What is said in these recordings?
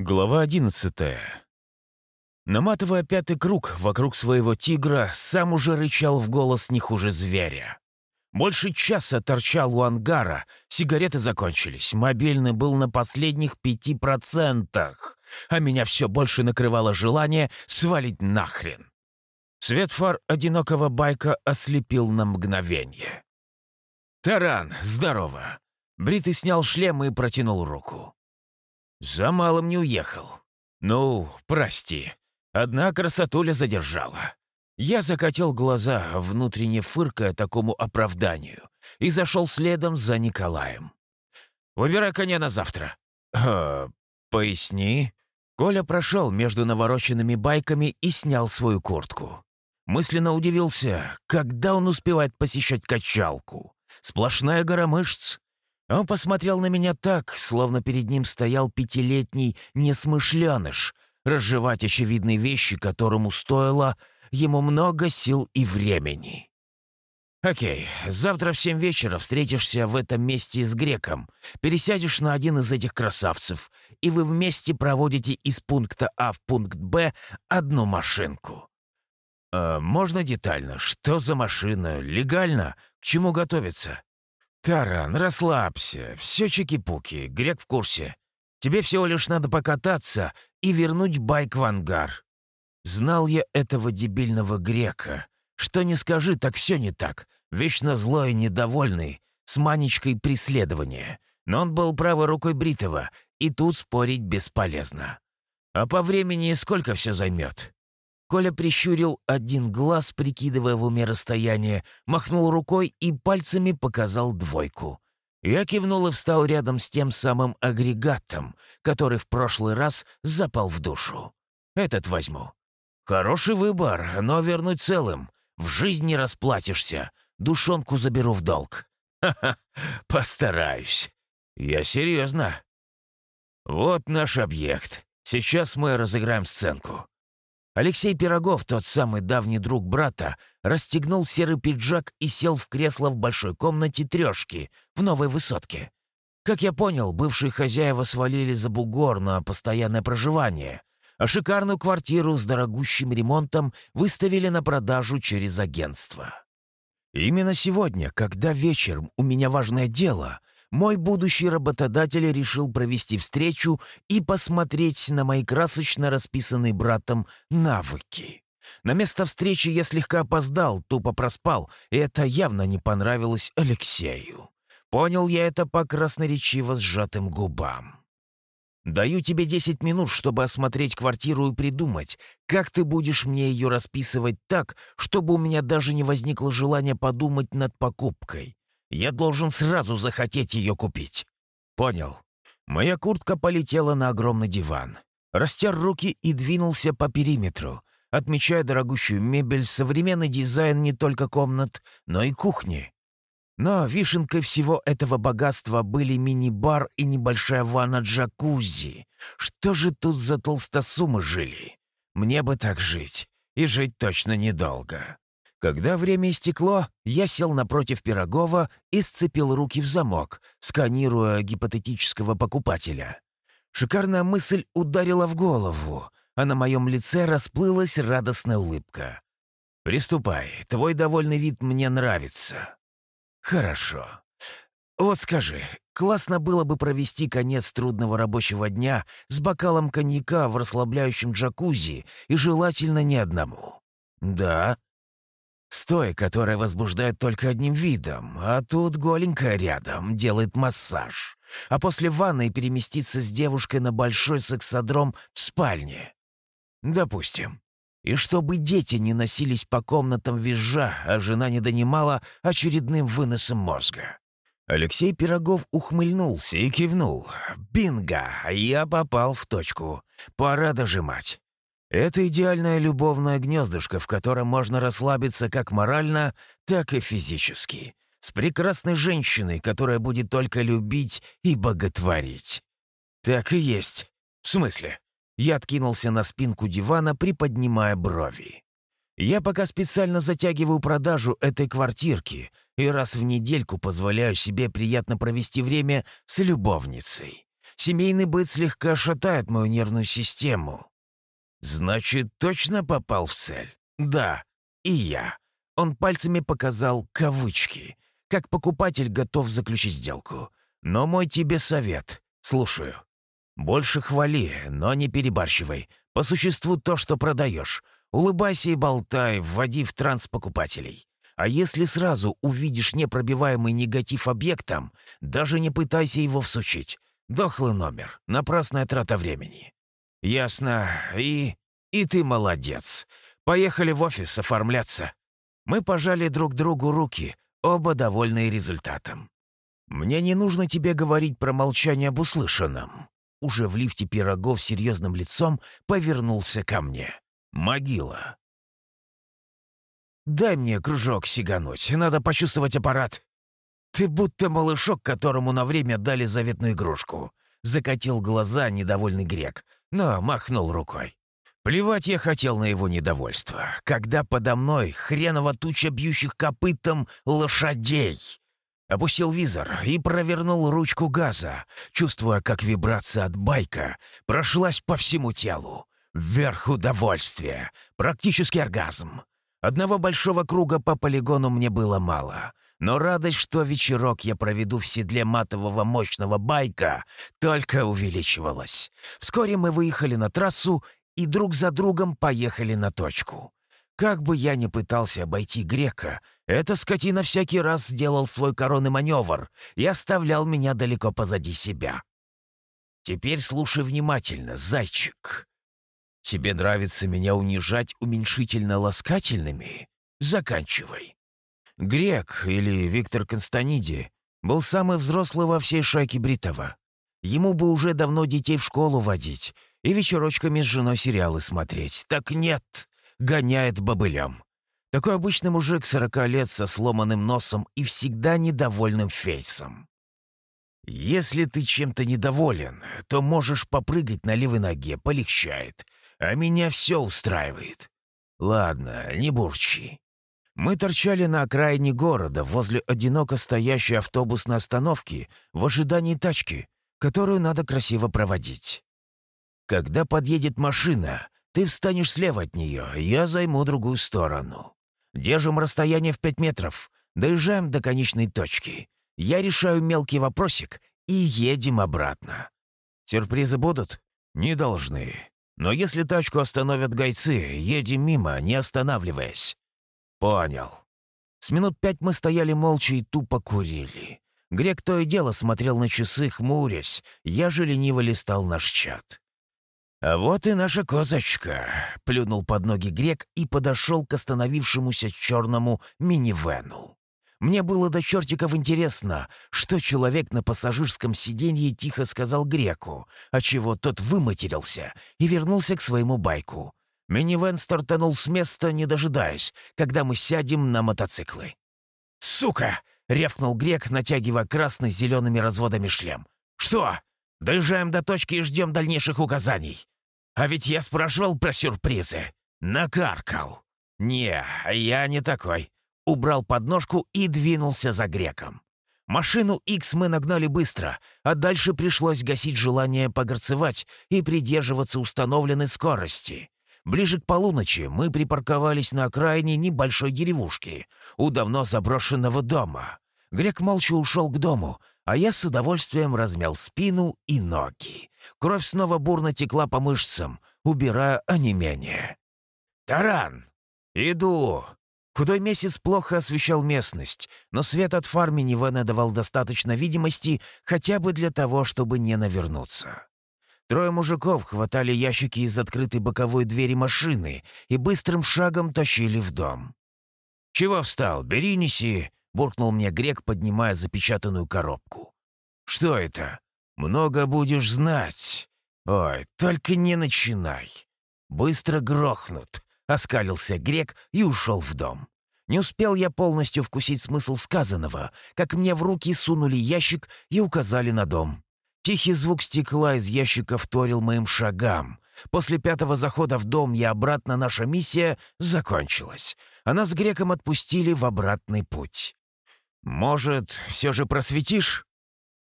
Глава одиннадцатая. Наматывая пятый круг вокруг своего тигра, сам уже рычал в голос не хуже зверя. Больше часа торчал у ангара, сигареты закончились, мобильный был на последних пяти процентах, а меня все больше накрывало желание свалить нахрен. Свет фар одинокого байка ослепил на мгновение. «Таран, здорово!» Бритый снял шлем и протянул руку. «За малым не уехал. Ну, прости. Одна красотуля задержала». Я закатил глаза, внутренне фыркая такому оправданию, и зашел следом за Николаем. «Выбирай коня на завтра». «Э, поясни». Коля прошел между навороченными байками и снял свою куртку. Мысленно удивился, когда он успевает посещать качалку. Сплошная гора мышц. Он посмотрел на меня так, словно перед ним стоял пятилетний несмышленыш, разжевать очевидные вещи, которому стоило ему много сил и времени. «Окей, завтра в семь вечера встретишься в этом месте с греком, пересядешь на один из этих красавцев, и вы вместе проводите из пункта А в пункт Б одну машинку. «Э, «Можно детально? Что за машина? Легально? К чему готовиться?» «Таран, расслабься. Все чики-пуки. Грек в курсе. Тебе всего лишь надо покататься и вернуть байк в ангар». Знал я этого дебильного грека. Что не скажи, так все не так. Вечно злой и недовольный, с манечкой преследования. Но он был правой рукой Бритова, и тут спорить бесполезно. А по времени сколько все займет? Коля прищурил один глаз, прикидывая в уме расстояние, махнул рукой и пальцами показал двойку. Я кивнул и встал рядом с тем самым агрегатом, который в прошлый раз запал в душу. Этот возьму. Хороший выбор, но вернуть целым. В жизни расплатишься. Душонку заберу в долг. Ха-ха, постараюсь. Я серьезно. Вот наш объект. Сейчас мы разыграем сценку. Алексей Пирогов, тот самый давний друг брата, расстегнул серый пиджак и сел в кресло в большой комнате трешки в новой высотке. Как я понял, бывшие хозяева свалили за бугор на постоянное проживание, а шикарную квартиру с дорогущим ремонтом выставили на продажу через агентство. Именно сегодня, когда вечером у меня важное дело, мой будущий работодатель решил провести встречу и посмотреть на мои красочно расписанные братом навыки. На место встречи я слегка опоздал, тупо проспал, и это явно не понравилось Алексею. Понял я это по красноречиво сжатым губам. «Даю тебе 10 минут, чтобы осмотреть квартиру и придумать, как ты будешь мне ее расписывать так, чтобы у меня даже не возникло желания подумать над покупкой. Я должен сразу захотеть ее купить. Понял. Моя куртка полетела на огромный диван. Растер руки и двинулся по периметру, отмечая дорогущую мебель, современный дизайн не только комнат, но и кухни. Но вишенкой всего этого богатства были мини-бар и небольшая ванна-джакузи. Что же тут за толстосумы жили? Мне бы так жить. И жить точно недолго. Когда время истекло, я сел напротив Пирогова и сцепил руки в замок, сканируя гипотетического покупателя. Шикарная мысль ударила в голову, а на моем лице расплылась радостная улыбка. «Приступай, твой довольный вид мне нравится». «Хорошо. Вот скажи, классно было бы провести конец трудного рабочего дня с бокалом коньяка в расслабляющем джакузи и желательно не одному». «Да», с той, которая возбуждает только одним видом, а тут голенькая рядом делает массаж. А после ванной переместиться с девушкой на большой сексодром в спальне. Допустим. И чтобы дети не носились по комнатам визжа, а жена не донимала очередным выносом мозга. Алексей Пирогов ухмыльнулся и кивнул. «Бинго! Я попал в точку. Пора дожимать. Это идеальное любовное гнездышко, в котором можно расслабиться как морально, так и физически. С прекрасной женщиной, которая будет только любить и боготворить. Так и есть. В смысле? Я откинулся на спинку дивана, приподнимая брови. Я пока специально затягиваю продажу этой квартирки и раз в недельку позволяю себе приятно провести время с любовницей. Семейный быт слегка шатает мою нервную систему. Значит, точно попал в цель? Да, и я. Он пальцами показал кавычки. Как покупатель готов заключить сделку. Но мой тебе совет. Слушаю. Больше хвали, но не перебарщивай. По существу то, что продаешь. Улыбайся и болтай, вводи в транс покупателей. А если сразу увидишь непробиваемый негатив объектом, даже не пытайся его всучить. Дохлый номер, напрасная трата времени. Ясно. И... и ты молодец. Поехали в офис оформляться. Мы пожали друг другу руки, оба довольные результатом. Мне не нужно тебе говорить про молчание об услышанном. Уже в лифте Пирогов серьезным лицом повернулся ко мне. Могила. «Дай мне кружок сигануть, надо почувствовать аппарат». «Ты будто малышок, которому на время дали заветную игрушку», — закатил глаза недовольный грек, но махнул рукой. Плевать я хотел на его недовольство, когда подо мной хреново туча бьющих копытом лошадей. Опустил визор и провернул ручку газа, чувствуя, как вибрация от байка прошлась по всему телу. Вверх удовольствие, практически оргазм. Одного большого круга по полигону мне было мало, но радость, что вечерок я проведу в седле матового мощного байка, только увеличивалась. Вскоре мы выехали на трассу и друг за другом поехали на точку. Как бы я ни пытался обойти грека, эта скотина всякий раз сделал свой коронный маневр и оставлял меня далеко позади себя. Теперь слушай внимательно, зайчик. Тебе нравится меня унижать уменьшительно-ласкательными? Заканчивай. Грек, или Виктор Констаниди, был самый взрослый во всей шайке Бритова. Ему бы уже давно детей в школу водить и вечерочками с женой сериалы смотреть. Так нет, гоняет бобылем. Такой обычный мужик сорока лет со сломанным носом и всегда недовольным фейсом. Если ты чем-то недоволен, то можешь попрыгать на левой ноге, полегчает а меня все устраивает. Ладно, не бурчи. Мы торчали на окраине города, возле одиноко стоящей автобусной остановки, в ожидании тачки, которую надо красиво проводить. Когда подъедет машина, ты встанешь слева от нее, я займу другую сторону. Держим расстояние в пять метров, доезжаем до конечной точки. Я решаю мелкий вопросик и едем обратно. Сюрпризы будут? Не должны. Но если тачку остановят гайцы, едем мимо, не останавливаясь». «Понял». С минут пять мы стояли молча и тупо курили. Грек то и дело смотрел на часы, хмурясь. Я же лениво листал наш чат. «А вот и наша козочка», — плюнул под ноги Грек и подошел к остановившемуся черному минивену. Мне было до чертиков интересно, что человек на пассажирском сиденье тихо сказал греку, отчего тот выматерился и вернулся к своему байку. Минивэн стартанул с места, не дожидаясь, когда мы сядем на мотоциклы. «Сука!» — ревкнул грек, натягивая красный с зелеными разводами шлем. «Что? Доезжаем до точки и ждем дальнейших указаний. А ведь я спрашивал про сюрпризы. Накаркал. Не, я не такой убрал подножку и двинулся за греком. Машину X мы нагнали быстро, а дальше пришлось гасить желание погорцевать и придерживаться установленной скорости. Ближе к полуночи мы припарковались на окраине небольшой деревушки, у давно заброшенного дома. Грек молча ушел к дому, а я с удовольствием размял спину и ноги. Кровь снова бурно текла по мышцам, убирая онемение. «Таран! Иду!» Худой месяц плохо освещал местность, но свет от фар минивэна давал достаточно видимости хотя бы для того, чтобы не навернуться. Трое мужиков хватали ящики из открытой боковой двери машины и быстрым шагом тащили в дом. «Чего встал? Бери, неси!» — буркнул мне грек, поднимая запечатанную коробку. «Что это? Много будешь знать. Ой, только не начинай. Быстро грохнут. Оскалился грек и ушел в дом. Не успел я полностью вкусить смысл сказанного, как мне в руки сунули ящик и указали на дом. Тихий звук стекла из ящика вторил моим шагам. После пятого захода в дом и обратно наша миссия закончилась, а нас с греком отпустили в обратный путь. «Может, все же просветишь?»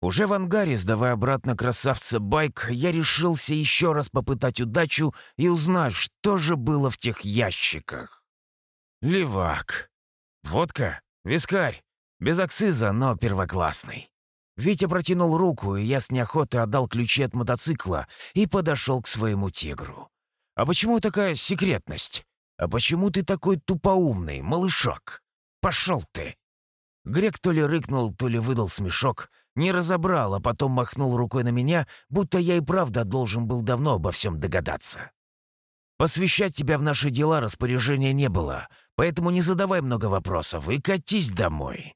Уже в ангаре, сдавая обратно красавца байк, я решился еще раз попытать удачу и узнать, что же было в тех ящиках. Левак. Водка. Вискарь. Без акциза, но первоклассный. Витя протянул руку, и я с неохотой отдал ключи от мотоцикла и подошел к своему тигру. «А почему такая секретность? А почему ты такой тупоумный, малышок? Пошел ты!» Грек то ли рыкнул, то ли выдал смешок, не разобрал, а потом махнул рукой на меня, будто я и правда должен был давно обо всем догадаться. «Посвящать тебя в наши дела распоряжения не было, поэтому не задавай много вопросов и катись домой».